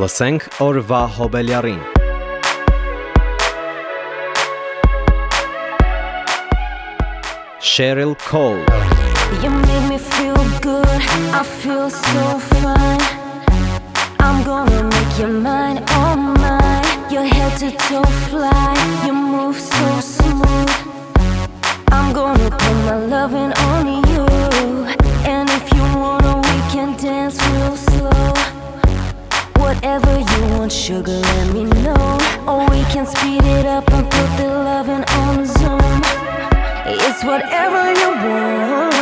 Ласенг Орва Хобелярин. Cheryl Cole. You make me feel good, I feel so fine. I'm gonna make your mind oh all mine. Your head to toe fly, you move so smooth. I'm gonna put my loving on you. And if you wanna, we can dance. Whenever you want sugar, let me know. Or we can speed it up and put the loving on Zoom. It's whatever you want.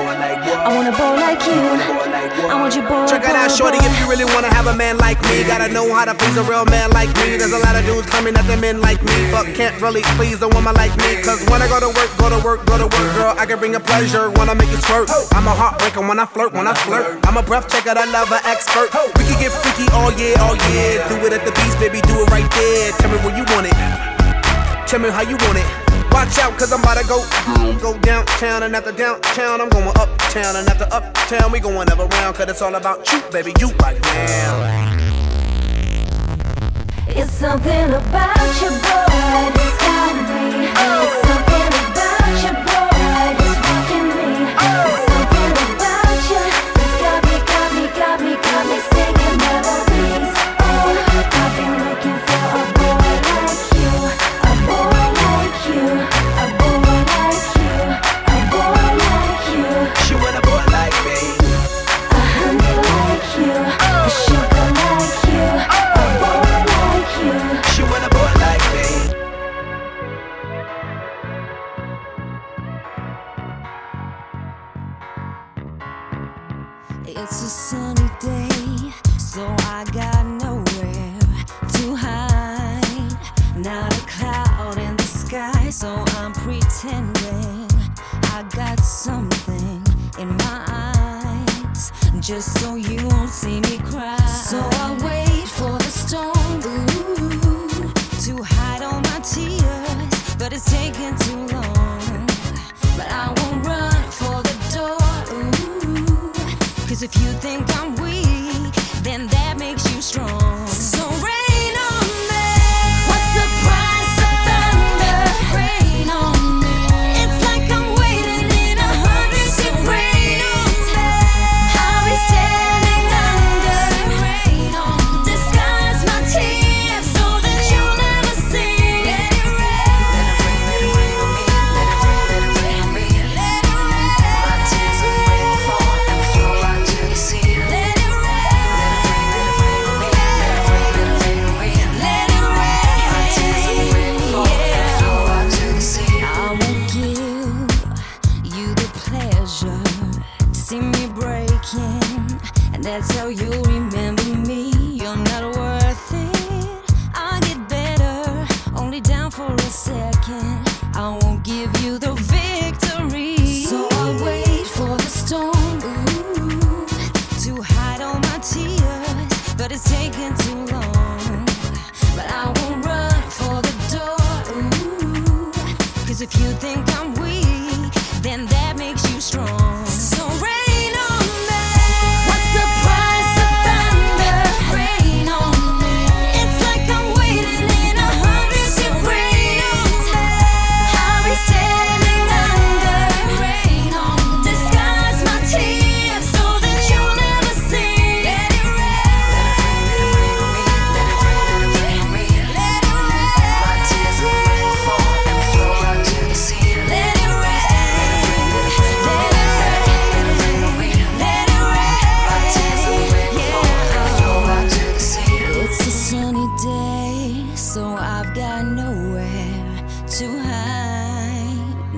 I want a boy like you. I want you boy. Check it out, shorty. If you really wanna have a man like me, gotta know how to please a real man like me. There's a lot of dudes coming at the men like me, but can't really please a woman like me. Cause when I go to work, go to work, go to work, girl, I can bring a pleasure when I make you squirt. I'm a heartbreaker when I flirt, when I flirt. I'm a breath checker, I love an expert. We can get freaky oh all year, all oh year. Do it at the beach, baby, do it right there. Tell me where you want it. Tell me how you want it. Watch out, cause I'm about to go. Go downtown, and after downtown, I'm going uptown, and after uptown, we going ever round, cause it's all about you, baby, you right now. It's something about your body, it's got me. Oh.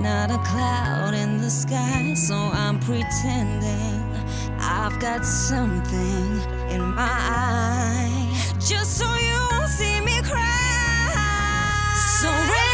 not a cloud in the sky, so I'm pretending I've got something in my eye. Just so you won't see me cry. So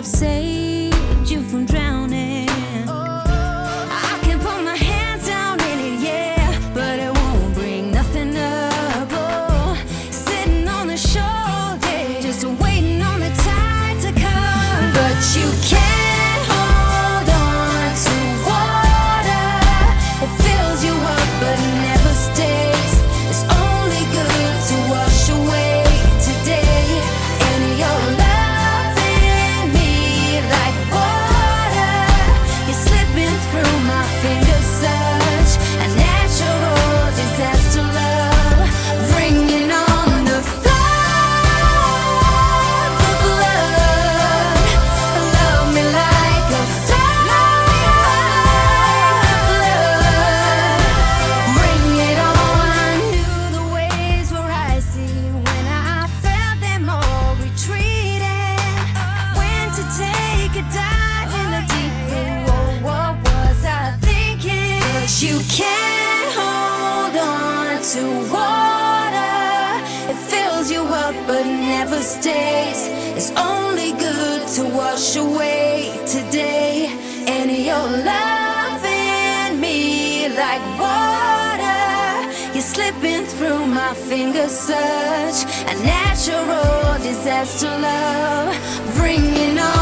have saved. finger search, a natural disaster love, bringing on.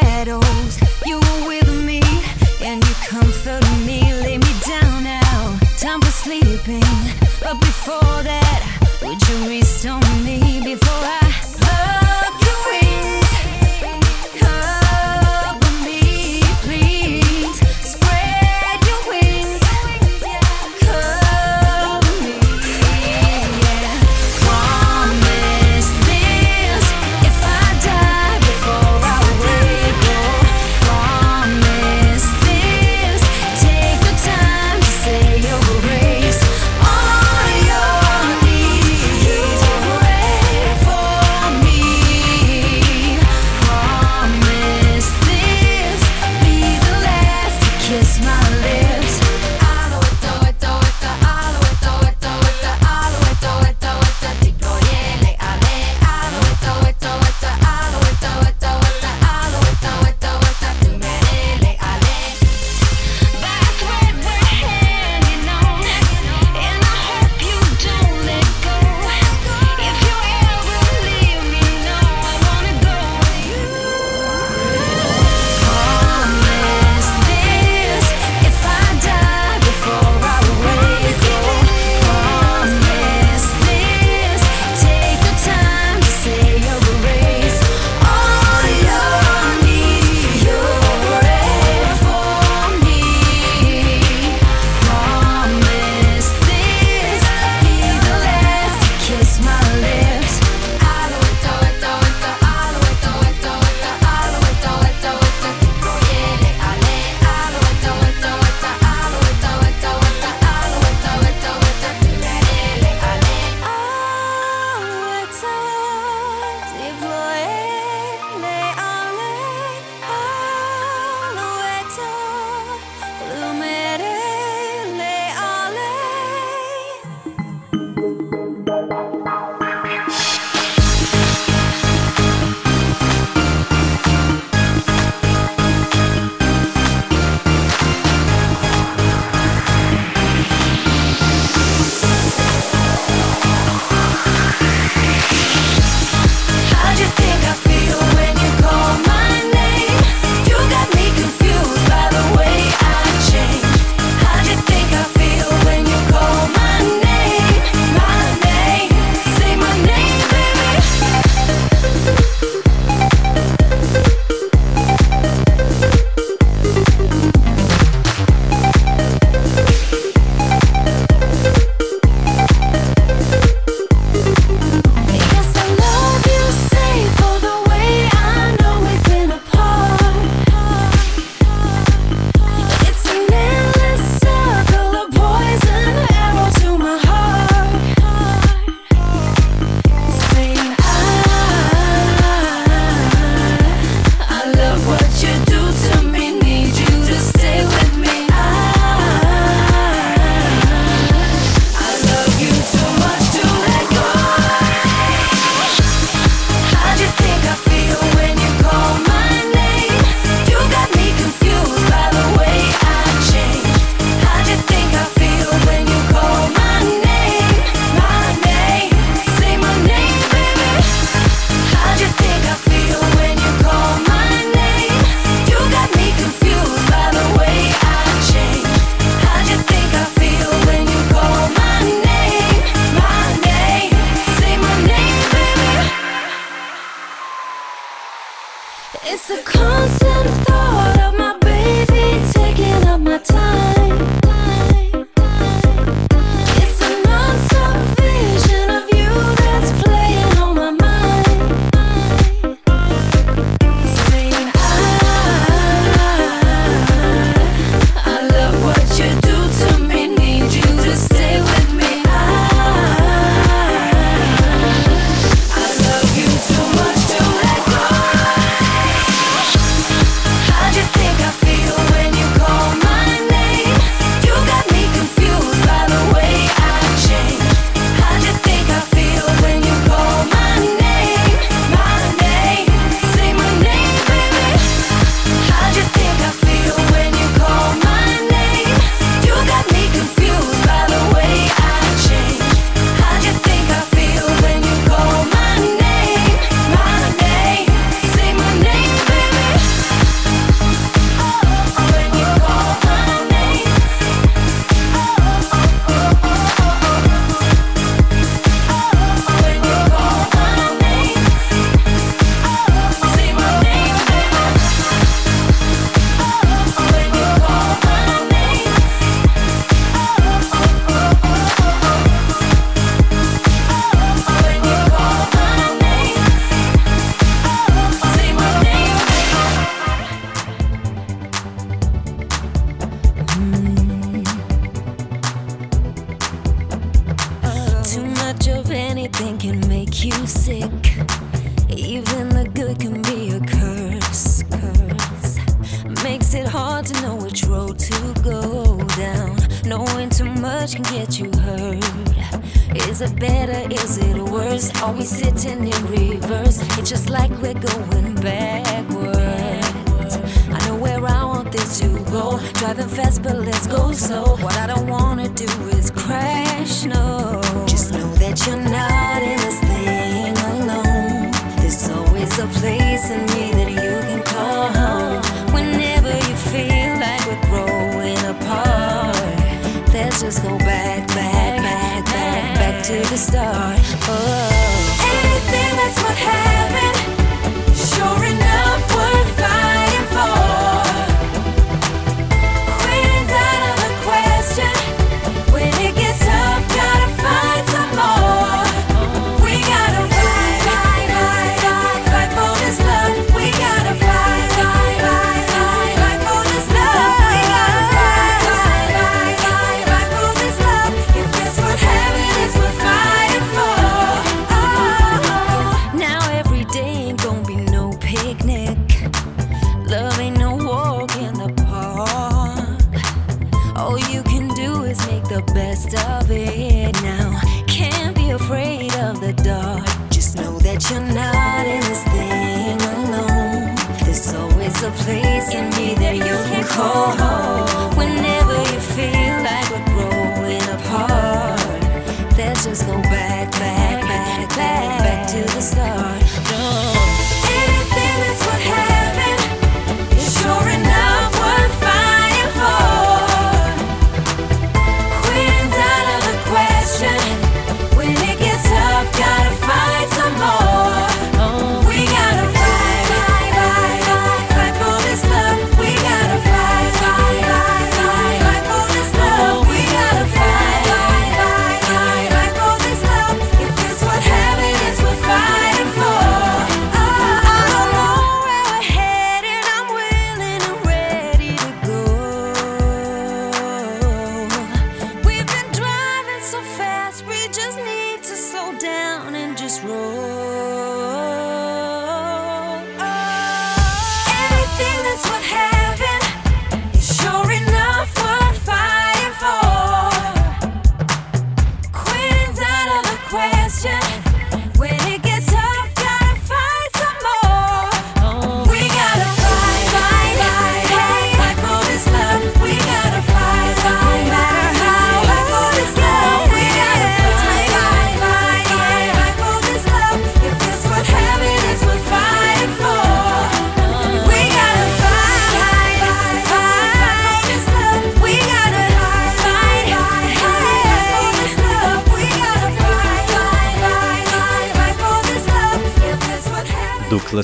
quiero.